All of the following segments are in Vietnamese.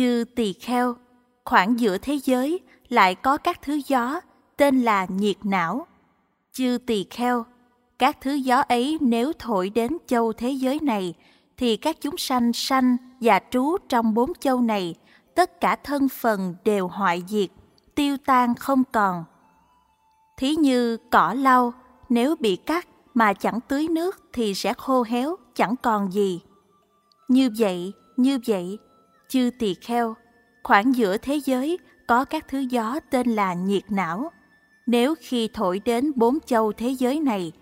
Chư tỳ kheo, khoảng giữa thế giới lại có các thứ gió tên là nhiệt não. Chư tỳ kheo, các thứ gió ấy nếu thổi đến châu thế giới này, thì các chúng sanh sanh và trú trong bốn châu này, tất cả thân phần đều hoại diệt, tiêu tan không còn. Thí như cỏ lau, nếu bị cắt mà chẳng tưới nước thì sẽ khô héo, chẳng còn gì. Như vậy, như vậy, chư tỳ kheo, khoảng giữa thế giới có các thứ gió tên là nhiệt não. Nếu khi thổi đến bốn châu thế giới này,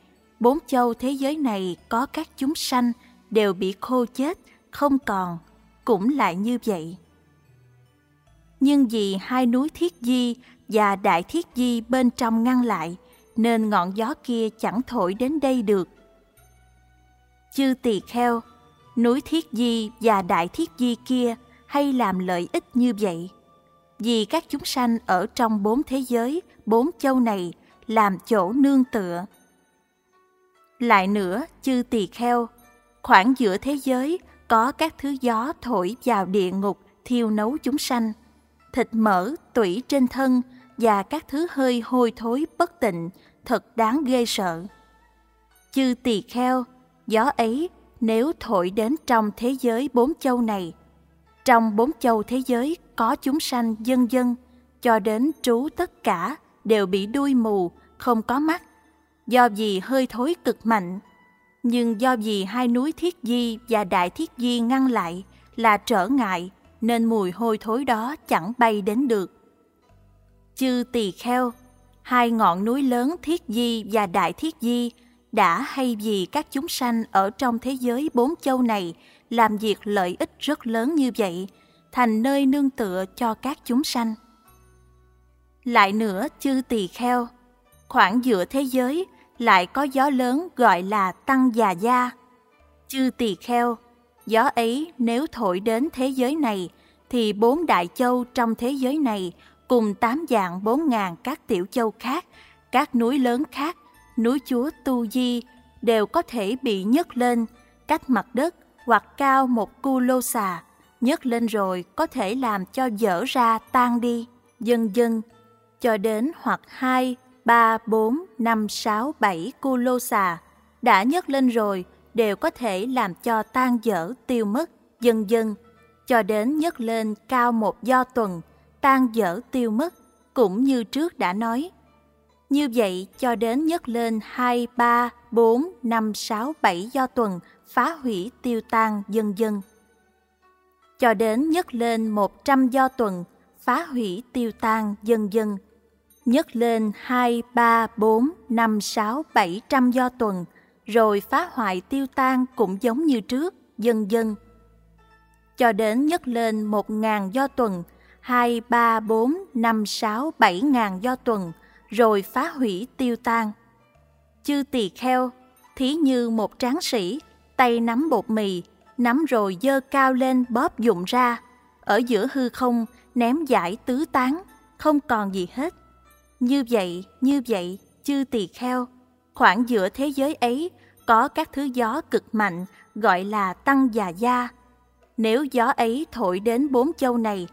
bốn châu thế giới này có các chúng sanh đều bị khô chết, không còn, cũng lại như vậy. Nhưng vì hai núi Thiết Di và Đại Thiết Di bên trong ngăn lại, nên ngọn gió kia chẳng thổi đến đây được. Chư tỳ kheo, núi Thiết Di và Đại Thiết Di kia hay làm lợi ích như vậy? Vì các chúng sanh ở trong bốn thế giới, bốn châu này làm chỗ nương tựa. Lại nữa, chư tỳ kheo, khoảng giữa thế giới có các thứ gió thổi vào địa ngục thiêu nấu chúng sanh. Thịt mỡ, tủy trên thân và các thứ hơi hôi thối bất tịnh thật đáng ghê sợ. Chư tỳ kheo, gió ấy nếu thổi đến trong thế giới bốn châu này, trong bốn châu thế giới có chúng sanh dân dân, cho đến trú tất cả đều bị đuôi mù, không có mắt, do vì hơi thối cực mạnh. Nhưng do vì hai núi Thiết Di và Đại Thiết Di ngăn lại là trở ngại, nên mùi hôi thối đó chẳng bay đến được. Chư tỳ kheo, hai ngọn núi lớn Thiết Di và Đại Thiết Di đã hay vì các chúng sanh ở trong thế giới bốn châu này làm việc lợi ích rất lớn như vậy, thành nơi nương tựa cho các chúng sanh. Lại nữa, chư tỳ kheo, khoảng giữa thế giới lại có gió lớn gọi là tăng già gia. Chư tỳ kheo, gió ấy nếu thổi đến thế giới này, thì bốn đại châu trong thế giới này cùng tám dạng bốn ngàn các tiểu châu khác, các núi lớn khác, núi chúa Tu Di đều có thể bị nhấc lên cách mặt đất hoặc cao một cu lô xà, nhấc lên rồi có thể làm cho dở ra tan đi, dần dần, cho đến hoặc hai, ba, bốn, năm, sáu, bảy cu lô xà đã nhấc lên rồi đều có thể làm cho tan dở tiêu mất, dần dần, cho đến nhấc lên cao một do tuần, tan dở tiêu mất, cũng như trước đã nói. Như vậy cho đến nhất lên 2, 3, 4, 5, 6, 7 do tuần phá hủy tiêu tan dân dân. Cho đến nhất lên 100 do tuần phá hủy tiêu tan dân dân. Nhất lên 2, 3, 4, 5, 6, 700 do tuần rồi phá hoại tiêu tan cũng giống như trước, dân dân. Cho đến nhất lên 1.000 do tuần, 2, 3, 4, 5, 6, 7 ngàn do tuần, rồi phá hủy tiêu tan. Chư tỳ kheo, thí như một tráng sĩ, tay nắm bột mì, nắm rồi dơ cao lên bóp dụng ra, ở giữa hư không ném giải tứ tán, không còn gì hết. Như vậy, như vậy, chư tỳ kheo, khoảng giữa thế giới ấy có các thứ gió cực mạnh gọi là tăng già gia. Nếu gió ấy thổi đến bốn châu này,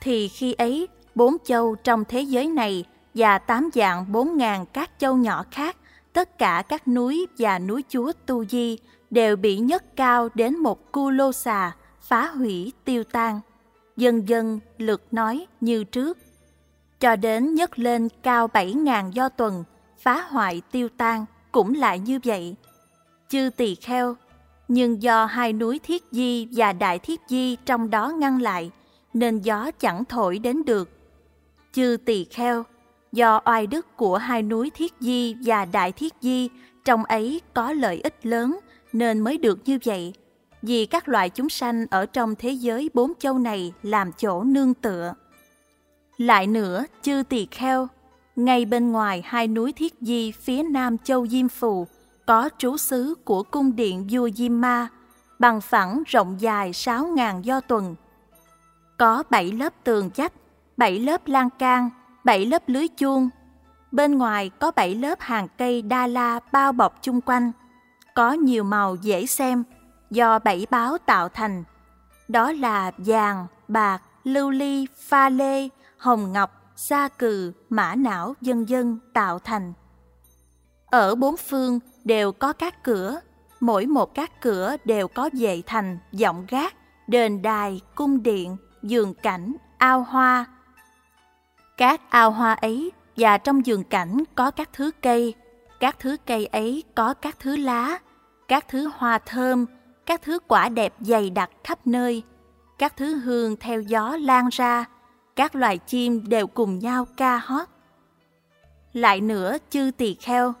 thì khi ấy bốn châu trong thế giới này và tám dạng bốn ngàn các châu nhỏ khác, tất cả các núi và núi chúa Tu Di đều bị nhấc cao đến một cu lô xà, phá hủy tiêu tan. Dần dần lượt nói như trước. Cho đến nhấc lên cao bảy ngàn do tuần, phá hoại tiêu tan, cũng lại như vậy. Chư tỳ kheo, nhưng do hai núi Thiết Di và Đại Thiết Di trong đó ngăn lại, nên gió chẳng thổi đến được. Chư tỳ kheo, do oai đức của hai núi Thiết Di và Đại Thiết Di trong ấy có lợi ích lớn nên mới được như vậy. Vì các loại chúng sanh ở trong thế giới bốn châu này làm chỗ nương tựa. Lại nữa, chư tỳ kheo, ngay bên ngoài hai núi Thiết Di phía nam châu Diêm Phù có trú xứ của cung điện vua Diêm Ma, bằng phẳng rộng dài sáu ngàn do tuần. Có bảy lớp tường chách, bảy lớp lan can, bảy lớp lưới chuông. Bên ngoài có bảy lớp hàng cây đa la bao bọc chung quanh. Có nhiều màu dễ xem, do bảy báo tạo thành. Đó là vàng, bạc, lưu ly, pha lê, hồng ngọc, sa cừ, mã não, dân dân tạo thành. Ở bốn phương đều có các cửa, mỗi một các cửa đều có vệ thành, giọng gác, đền đài, cung điện, giường cảnh, ao hoa. Các ao hoa ấy và trong giường cảnh có các thứ cây, các thứ cây ấy có các thứ lá, các thứ hoa thơm, các thứ quả đẹp dày đặc khắp nơi, các thứ hương theo gió lan ra, các loài chim đều cùng nhau ca hót. Lại nữa chư tỳ kheo,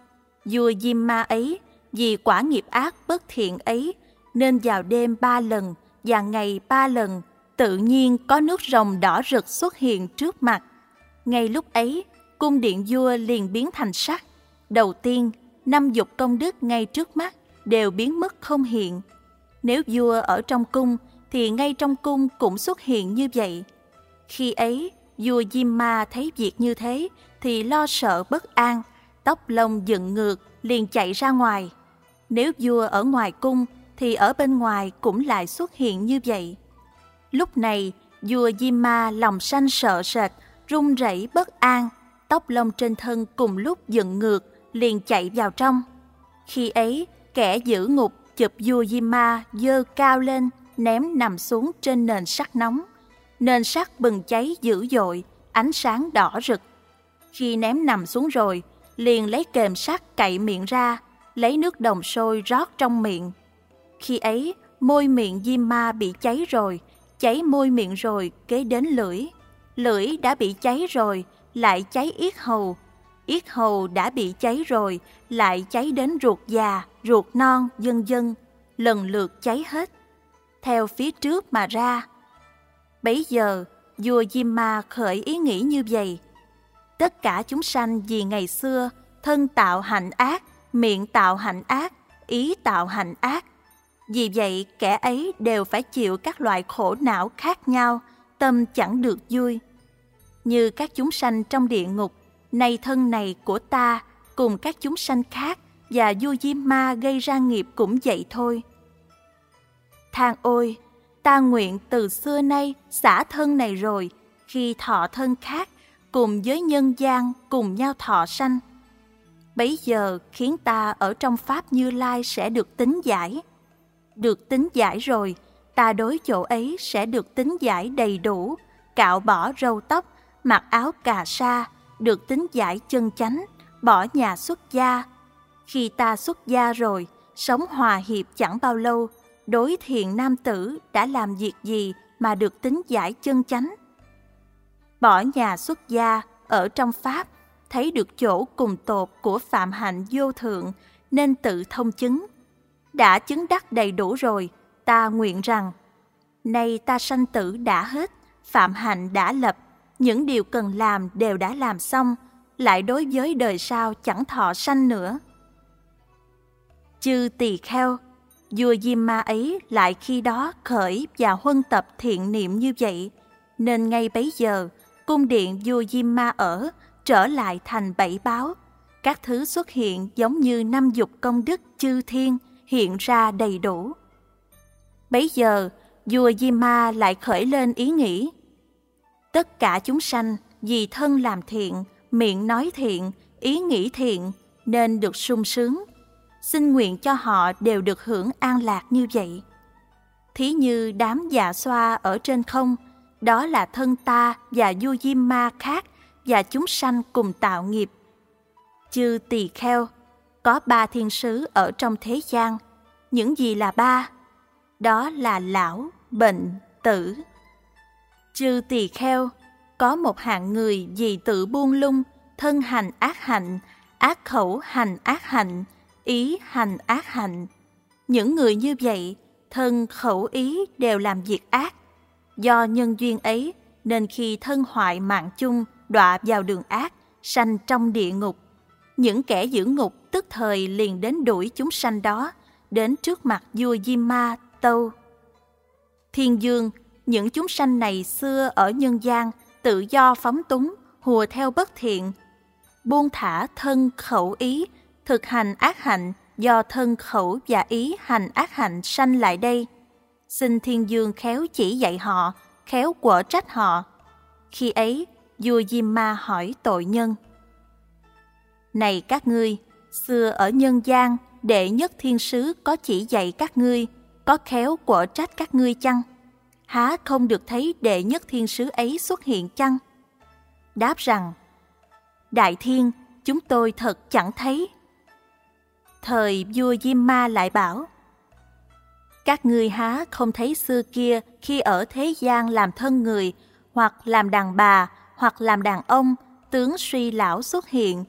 vua Diêm Ma ấy vì quả nghiệp ác bất thiện ấy nên vào đêm ba lần và ngày ba lần tự nhiên có nước rồng đỏ rực xuất hiện trước mặt. Ngay lúc ấy, cung điện vua liền biến thành sắc. Đầu tiên, năm dục công đức ngay trước mắt đều biến mất không hiện. Nếu vua ở trong cung thì ngay trong cung cũng xuất hiện như vậy. Khi ấy, vua Diêm Ma thấy việc như thế thì lo sợ bất an, tóc lông dựng ngược liền chạy ra ngoài. Nếu vua ở ngoài cung thì ở bên ngoài cũng lại xuất hiện như vậy. Lúc này, vua Diêm Ma lòng sanh sợ sệt, run rẩy bất an, tóc lông trên thân cùng lúc dựng ngược, liền chạy vào trong. Khi ấy, kẻ giữ ngục chụp vua di Ma dơ cao lên, ném nằm xuống trên nền sắt nóng. Nền sắt bừng cháy dữ dội, ánh sáng đỏ rực. Khi ném nằm xuống rồi, liền lấy kềm sắt cậy miệng ra, lấy nước đồng sôi rót trong miệng. Khi ấy, môi miệng Diêm Ma bị cháy rồi, cháy môi miệng rồi kế đến lưỡi. Lưỡi đã bị cháy rồi, lại cháy yết hầu. Yết hầu đã bị cháy rồi, lại cháy đến ruột già, ruột non, dân dân, lần lượt cháy hết. Theo phía trước mà ra. Bấy giờ, vua Diêm Ma khởi ý nghĩ như vậy. Tất cả chúng sanh vì ngày xưa, thân tạo hạnh ác, miệng tạo hạnh ác, ý tạo hạnh ác, vì vậy kẻ ấy đều phải chịu các loại khổ não khác nhau, tâm chẳng được vui. Như các chúng sanh trong địa ngục, này thân này của ta cùng các chúng sanh khác và vua diêm ma gây ra nghiệp cũng vậy thôi. Than ôi, ta nguyện từ xưa nay xả thân này rồi, khi thọ thân khác, cùng với nhân gian cùng nhau thọ sanh. Bấy giờ khiến ta ở trong Pháp Như Lai sẽ được tính giải được tính giải rồi, ta đối chỗ ấy sẽ được tính giải đầy đủ, cạo bỏ râu tóc, mặc áo cà sa, được tính giải chân chánh, bỏ nhà xuất gia. Khi ta xuất gia rồi, sống hòa hiệp chẳng bao lâu, đối thiện nam tử đã làm việc gì mà được tính giải chân chánh? Bỏ nhà xuất gia ở trong Pháp, thấy được chỗ cùng tột của phạm hạnh vô thượng nên tự thông chứng đã chứng đắc đầy đủ rồi, ta nguyện rằng, nay ta sanh tử đã hết, phạm hạnh đã lập, những điều cần làm đều đã làm xong, lại đối với đời sau chẳng thọ sanh nữa. Chư tỳ kheo, vua Diêm Ma ấy lại khi đó khởi và huân tập thiện niệm như vậy, nên ngay bấy giờ, cung điện vua Diêm Ma ở trở lại thành bảy báo. Các thứ xuất hiện giống như năm dục công đức chư thiên, hiện ra đầy đủ. Bấy giờ, vua diêm Ma lại khởi lên ý nghĩ. Tất cả chúng sanh vì thân làm thiện, miệng nói thiện, ý nghĩ thiện nên được sung sướng. Xin nguyện cho họ đều được hưởng an lạc như vậy. Thí như đám dạ xoa ở trên không, đó là thân ta và vua Diêm Ma khác và chúng sanh cùng tạo nghiệp. Chư tỳ kheo, có ba thiên sứ ở trong thế gian. Những gì là ba? Đó là lão, bệnh, tử. Chư tỳ kheo, có một hạng người vì tự buông lung, thân hành ác hạnh, ác khẩu hành ác hạnh, ý hành ác hạnh. Những người như vậy, thân khẩu ý đều làm việc ác. Do nhân duyên ấy, nên khi thân hoại mạng chung, đọa vào đường ác, sanh trong địa ngục những kẻ giữ ngục tức thời liền đến đuổi chúng sanh đó, đến trước mặt vua Diêm Ma, Tâu. Thiên Dương, những chúng sanh này xưa ở nhân gian, tự do phóng túng, hùa theo bất thiện, buông thả thân khẩu ý, thực hành ác hạnh do thân khẩu và ý hành ác hạnh sanh lại đây. xin thiên dương khéo chỉ dạy họ, khéo quở trách họ. Khi ấy, vua Diêm Ma hỏi tội nhân. Này các ngươi, xưa ở nhân gian, đệ nhất thiên sứ có chỉ dạy các ngươi, có khéo quở trách các ngươi chăng? Há không được thấy đệ nhất thiên sứ ấy xuất hiện chăng? Đáp rằng, Đại thiên, chúng tôi thật chẳng thấy. Thời vua Diêm Ma lại bảo, Các ngươi há không thấy xưa kia khi ở thế gian làm thân người, hoặc làm đàn bà, hoặc làm đàn ông, tướng suy lão xuất hiện.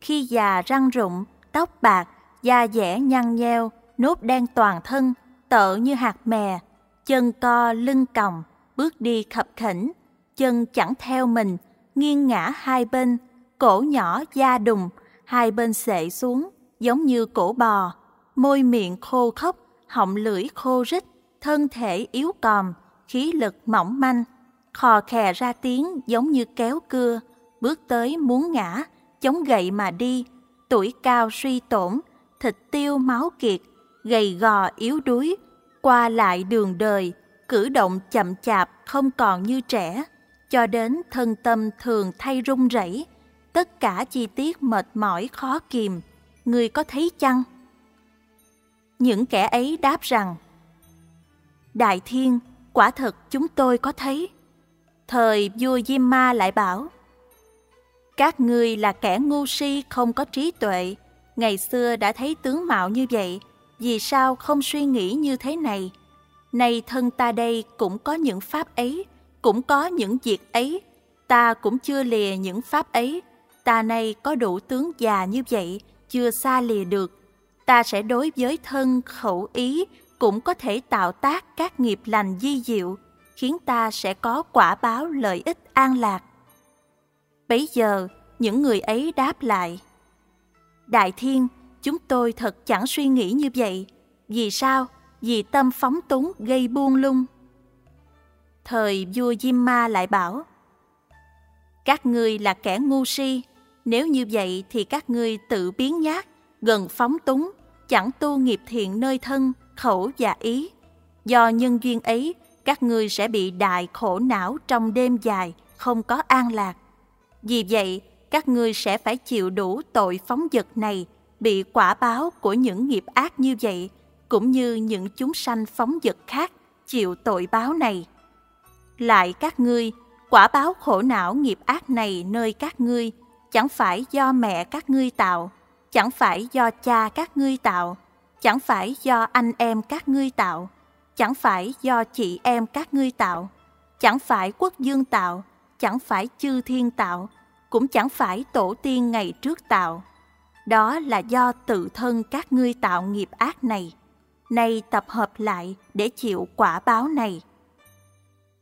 Khi già răng rụng, tóc bạc, da dẻ nhăn nheo, nốt đen toàn thân, tợ như hạt mè, chân co lưng còng, bước đi khập khỉnh, chân chẳng theo mình, nghiêng ngã hai bên, cổ nhỏ da đùng, hai bên sệ xuống, giống như cổ bò, môi miệng khô khốc, họng lưỡi khô rít, thân thể yếu còm, khí lực mỏng manh, khò khè ra tiếng giống như kéo cưa, bước tới muốn ngã, chống gậy mà đi, tuổi cao suy tổn, thịt tiêu máu kiệt, gầy gò yếu đuối, qua lại đường đời, cử động chậm chạp không còn như trẻ, cho đến thân tâm thường thay run rẩy, tất cả chi tiết mệt mỏi khó kìm, người có thấy chăng? Những kẻ ấy đáp rằng, Đại Thiên, quả thật chúng tôi có thấy. Thời vua Diêm Ma lại bảo, Các ngươi là kẻ ngu si không có trí tuệ, ngày xưa đã thấy tướng mạo như vậy, vì sao không suy nghĩ như thế này? Nay thân ta đây cũng có những pháp ấy, cũng có những việc ấy, ta cũng chưa lìa những pháp ấy, ta nay có đủ tướng già như vậy, chưa xa lìa được. Ta sẽ đối với thân khẩu ý cũng có thể tạo tác các nghiệp lành di diệu, khiến ta sẽ có quả báo lợi ích an lạc. Bấy giờ, những người ấy đáp lại. Đại Thiên, chúng tôi thật chẳng suy nghĩ như vậy. Vì sao? Vì tâm phóng túng gây buông lung. Thời vua Diêm Ma lại bảo, Các ngươi là kẻ ngu si, nếu như vậy thì các ngươi tự biến nhát, gần phóng túng, chẳng tu nghiệp thiện nơi thân, khẩu và ý. Do nhân duyên ấy, các ngươi sẽ bị đại khổ não trong đêm dài, không có an lạc. Vì vậy, các ngươi sẽ phải chịu đủ tội phóng dật này, bị quả báo của những nghiệp ác như vậy, cũng như những chúng sanh phóng dật khác chịu tội báo này. Lại các ngươi, quả báo khổ não nghiệp ác này nơi các ngươi chẳng phải do mẹ các ngươi tạo, chẳng phải do cha các ngươi tạo, chẳng phải do anh em các ngươi tạo, chẳng phải do chị em các ngươi tạo, chẳng phải quốc dương tạo, chẳng phải chư thiên tạo, cũng chẳng phải tổ tiên ngày trước tạo. Đó là do tự thân các ngươi tạo nghiệp ác này, nay tập hợp lại để chịu quả báo này.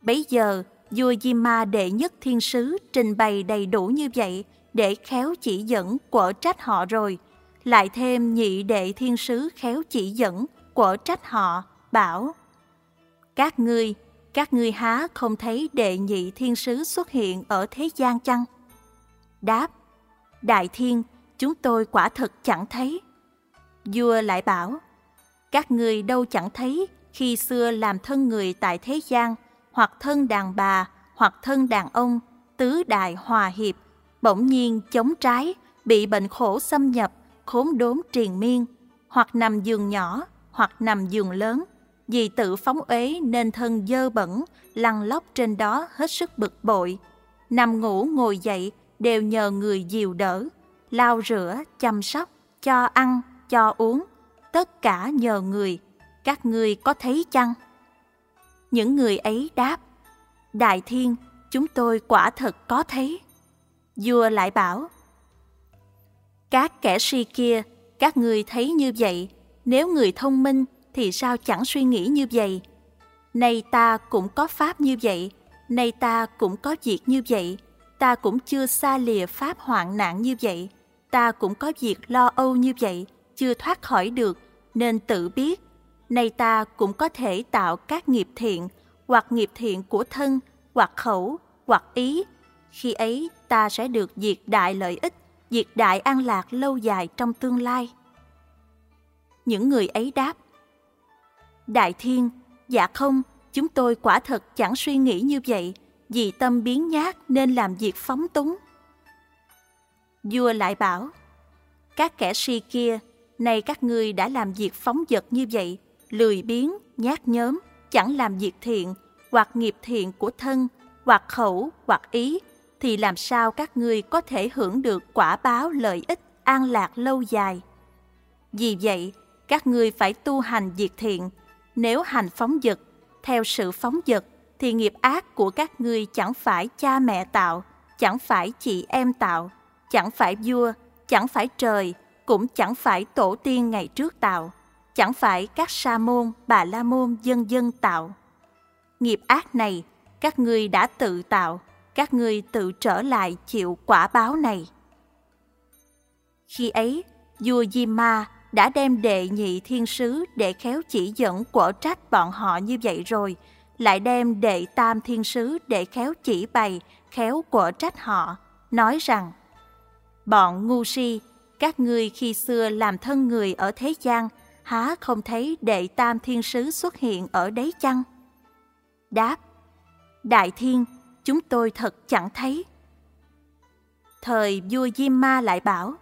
Bấy giờ, vua Di Ma đệ nhất thiên sứ trình bày đầy đủ như vậy để khéo chỉ dẫn quở trách họ rồi, lại thêm nhị đệ thiên sứ khéo chỉ dẫn quở trách họ, bảo Các ngươi, các ngươi há không thấy đệ nhị thiên sứ xuất hiện ở thế gian chăng? Đáp, Đại thiên, chúng tôi quả thật chẳng thấy. Vua lại bảo, các người đâu chẳng thấy khi xưa làm thân người tại thế gian, hoặc thân đàn bà, hoặc thân đàn ông, tứ đại hòa hiệp, bỗng nhiên chống trái, bị bệnh khổ xâm nhập, khốn đốn triền miên, hoặc nằm giường nhỏ, hoặc nằm giường lớn, vì tự phóng uế nên thân dơ bẩn, lăn lóc trên đó hết sức bực bội. Nằm ngủ ngồi dậy đều nhờ người dìu đỡ, lau rửa, chăm sóc, cho ăn, cho uống, tất cả nhờ người. Các ngươi có thấy chăng? Những người ấy đáp, Đại Thiên, chúng tôi quả thật có thấy. Vua lại bảo, Các kẻ si kia, các người thấy như vậy, nếu người thông minh thì sao chẳng suy nghĩ như vậy? Nay ta cũng có pháp như vậy, nay ta cũng có việc như vậy, ta cũng chưa xa lìa pháp hoạn nạn như vậy, ta cũng có việc lo âu như vậy, chưa thoát khỏi được, nên tự biết. Nay ta cũng có thể tạo các nghiệp thiện, hoặc nghiệp thiện của thân, hoặc khẩu, hoặc ý. Khi ấy ta sẽ được diệt đại lợi ích, diệt đại an lạc lâu dài trong tương lai. Những người ấy đáp, Đại Thiên, dạ không, chúng tôi quả thật chẳng suy nghĩ như vậy, vì tâm biến nhát nên làm việc phóng túng. Vua lại bảo, các kẻ si kia, nay các ngươi đã làm việc phóng dật như vậy, lười biếng, nhát nhóm, chẳng làm việc thiện, hoặc nghiệp thiện của thân, hoặc khẩu, hoặc ý, thì làm sao các ngươi có thể hưởng được quả báo lợi ích an lạc lâu dài. Vì vậy, các ngươi phải tu hành việc thiện. Nếu hành phóng dật, theo sự phóng dật, thì nghiệp ác của các ngươi chẳng phải cha mẹ tạo, chẳng phải chị em tạo, chẳng phải vua, chẳng phải trời, cũng chẳng phải tổ tiên ngày trước tạo, chẳng phải các sa môn, bà la môn dân dân tạo. Nghiệp ác này, các ngươi đã tự tạo, các ngươi tự trở lại chịu quả báo này. Khi ấy, vua Di Ma đã đem đệ nhị thiên sứ để khéo chỉ dẫn quở trách bọn họ như vậy rồi, lại đem đệ tam thiên sứ để khéo chỉ bày, khéo quở trách họ, nói rằng Bọn ngu si, các ngươi khi xưa làm thân người ở thế gian, há không thấy đệ tam thiên sứ xuất hiện ở đấy chăng? Đáp, Đại thiên, chúng tôi thật chẳng thấy. Thời vua Diêm Ma lại bảo,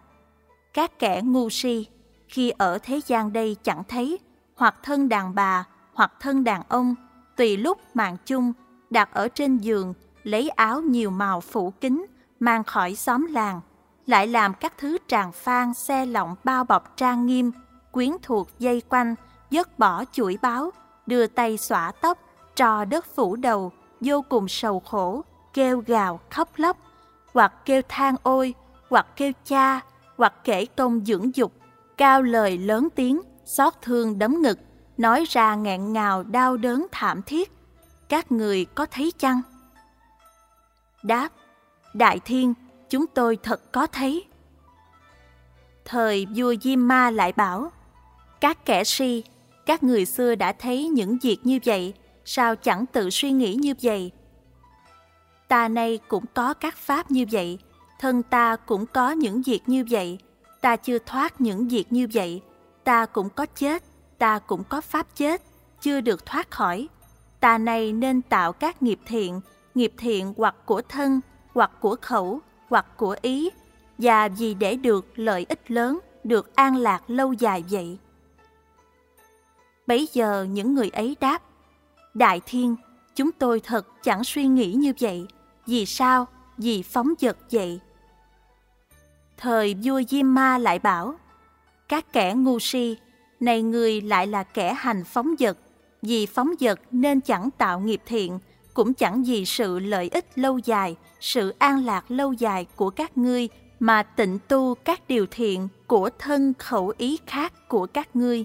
các kẻ ngu si, khi ở thế gian đây chẳng thấy, hoặc thân đàn bà, hoặc thân đàn ông, tùy lúc mạng chung, đặt ở trên giường, lấy áo nhiều màu phủ kín, mang khỏi xóm làng, lại làm các thứ tràng phan xe lọng bao bọc trang nghiêm, quyến thuộc dây quanh, dứt bỏ chuỗi báo, đưa tay xõa tóc, trò đất phủ đầu, vô cùng sầu khổ, kêu gào khóc lóc, hoặc kêu than ôi, hoặc kêu cha, hoặc kể công dưỡng dục, cao lời lớn tiếng, xót thương đấm ngực, nói ra nghẹn ngào đau đớn thảm thiết. Các người có thấy chăng? Đáp, Đại Thiên, chúng tôi thật có thấy. Thời vua Diêm Ma lại bảo, các kẻ si, các người xưa đã thấy những việc như vậy, sao chẳng tự suy nghĩ như vậy? Ta nay cũng có các pháp như vậy, thân ta cũng có những việc như vậy, ta chưa thoát những việc như vậy, ta cũng có chết, ta cũng có pháp chết, chưa được thoát khỏi. Ta này nên tạo các nghiệp thiện, nghiệp thiện hoặc của thân, hoặc của khẩu, hoặc của ý, và vì để được lợi ích lớn, được an lạc lâu dài vậy. Bấy giờ những người ấy đáp, Đại Thiên, chúng tôi thật chẳng suy nghĩ như vậy, vì sao, vì phóng dật vậy. Thời vua Diêm Ma lại bảo, các kẻ ngu si, này người lại là kẻ hành phóng dật, vì phóng dật nên chẳng tạo nghiệp thiện, cũng chẳng vì sự lợi ích lâu dài, sự an lạc lâu dài của các ngươi mà tịnh tu các điều thiện của thân khẩu ý khác của các ngươi.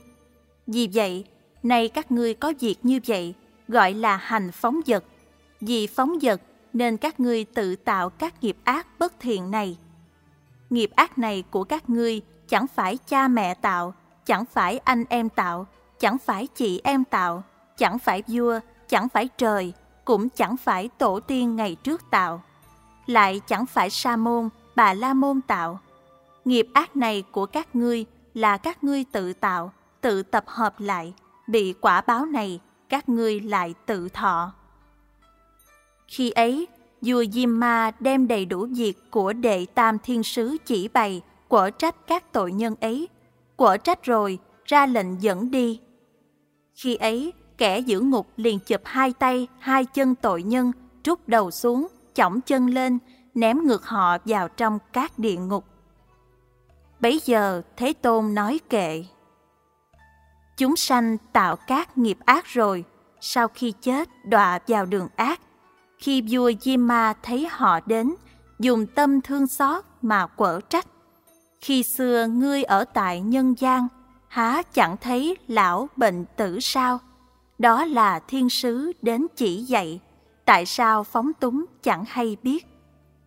Vì vậy, nay các ngươi có việc như vậy, gọi là hành phóng dật. Vì phóng dật nên các ngươi tự tạo các nghiệp ác bất thiện này. Nghiệp ác này của các ngươi chẳng phải cha mẹ tạo, chẳng phải anh em tạo, chẳng phải chị em tạo, chẳng phải vua, chẳng phải trời, cũng chẳng phải tổ tiên ngày trước tạo. Lại chẳng phải sa môn, bà la môn tạo. Nghiệp ác này của các ngươi là các ngươi tự tạo, tự tập hợp lại, bị quả báo này các ngươi lại tự thọ. Khi ấy, vua Diêm Ma đem đầy đủ việc của đệ tam thiên sứ chỉ bày, quở trách các tội nhân ấy. Quở trách rồi, ra lệnh dẫn đi. Khi ấy, kẻ giữ ngục liền chụp hai tay, hai chân tội nhân, trút đầu xuống, chỏng chân lên, ném ngược họ vào trong các địa ngục. Bấy giờ Thế Tôn nói kệ. Chúng sanh tạo các nghiệp ác rồi, sau khi chết đọa vào đường ác. Khi vua Diêm Ma thấy họ đến, dùng tâm thương xót mà quở trách. Khi xưa ngươi ở tại nhân gian, há chẳng thấy lão bệnh tử sao? Đó là thiên sứ đến chỉ dạy, tại sao phóng túng chẳng hay biết.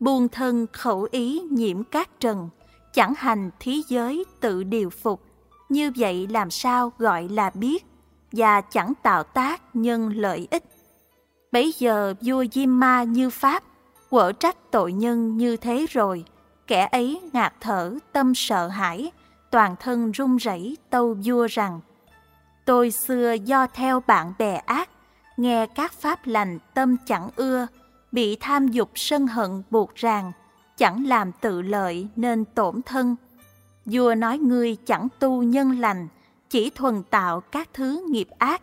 Buông thân khẩu ý nhiễm cát trần, chẳng hành thí giới tự điều phục, như vậy làm sao gọi là biết, và chẳng tạo tác nhân lợi ích. Bấy giờ vua Diêm Ma như Pháp, quở trách tội nhân như thế rồi, kẻ ấy ngạt thở tâm sợ hãi, toàn thân run rẩy tâu vua rằng Tôi xưa do theo bạn bè ác, nghe các pháp lành tâm chẳng ưa, bị tham dục sân hận buộc ràng, chẳng làm tự lợi nên tổn thân. Vua nói ngươi chẳng tu nhân lành, chỉ thuần tạo các thứ nghiệp ác.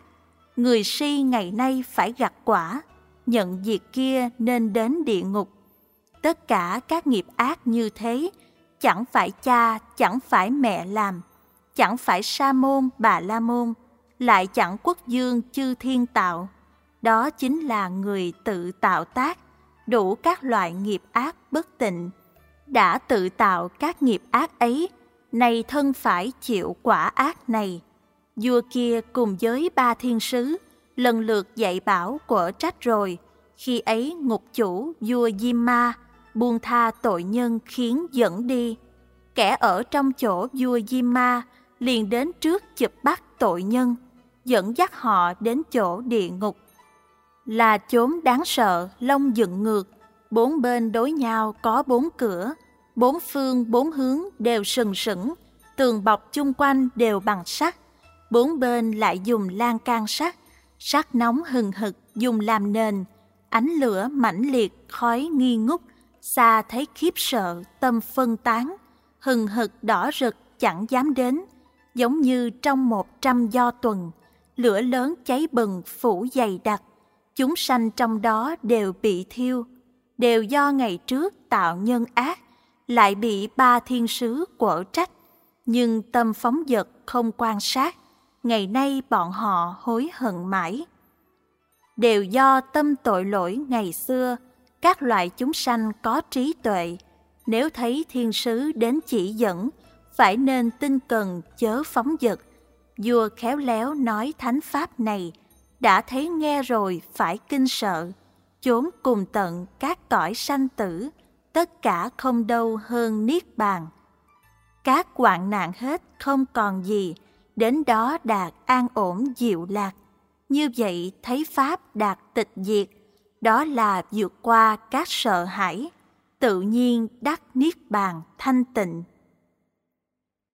Người si ngày nay phải gặt quả, nhận việc kia nên đến địa ngục. Tất cả các nghiệp ác như thế, chẳng phải cha, chẳng phải mẹ làm, chẳng phải sa môn, bà la môn, lại chẳng quốc dương chư thiên tạo. Đó chính là người tự tạo tác, đủ các loại nghiệp ác bất tịnh. Đã tự tạo các nghiệp ác ấy, nay thân phải chịu quả ác này. Vua kia cùng với ba thiên sứ, lần lượt dạy bảo của trách rồi. Khi ấy ngục chủ vua Diêm Ma buông tha tội nhân khiến dẫn đi. Kẻ ở trong chỗ vua Diêm Ma liền đến trước chụp bắt tội nhân, dẫn dắt họ đến chỗ địa ngục. Là chốn đáng sợ, lông dựng ngược, bốn bên đối nhau có bốn cửa, bốn phương bốn hướng đều sừng sững, tường bọc chung quanh đều bằng sắt, bốn bên lại dùng lan can sắt, sắt nóng hừng hực dùng làm nền, ánh lửa mãnh liệt khói nghi ngút, xa thấy khiếp sợ tâm phân tán, hừng hực đỏ rực chẳng dám đến, giống như trong một trăm do tuần, lửa lớn cháy bừng phủ dày đặc, chúng sanh trong đó đều bị thiêu, đều do ngày trước tạo nhân ác, lại bị ba thiên sứ quở trách, nhưng tâm phóng dật không quan sát, ngày nay bọn họ hối hận mãi. Đều do tâm tội lỗi ngày xưa, các loại chúng sanh có trí tuệ, nếu thấy thiên sứ đến chỉ dẫn, phải nên tinh cần chớ phóng dật. Vua khéo léo nói thánh pháp này, đã thấy nghe rồi phải kinh sợ, chốn cùng tận các cõi sanh tử, tất cả không đâu hơn niết bàn. Các hoạn nạn hết không còn gì, đến đó đạt an ổn diệu lạc. Như vậy thấy Pháp đạt tịch diệt, đó là vượt qua các sợ hãi, tự nhiên đắc niết bàn thanh tịnh.